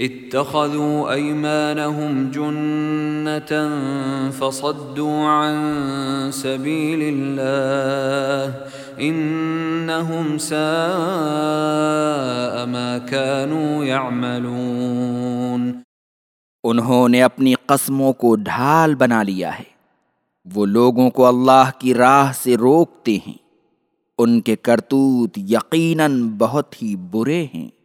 اتخذوا ايمانهم جنة فصدوا عن سبيل الله انهم ساء ما كانوا يعملون انہوں نے اپنی قسموں کو ڈھال بنا لیا ہے۔ وہ لوگوں کو اللہ کی راہ سے روکتے ہیں۔ ان کے کرتوت یقیناً بہت ہی برے ہیں۔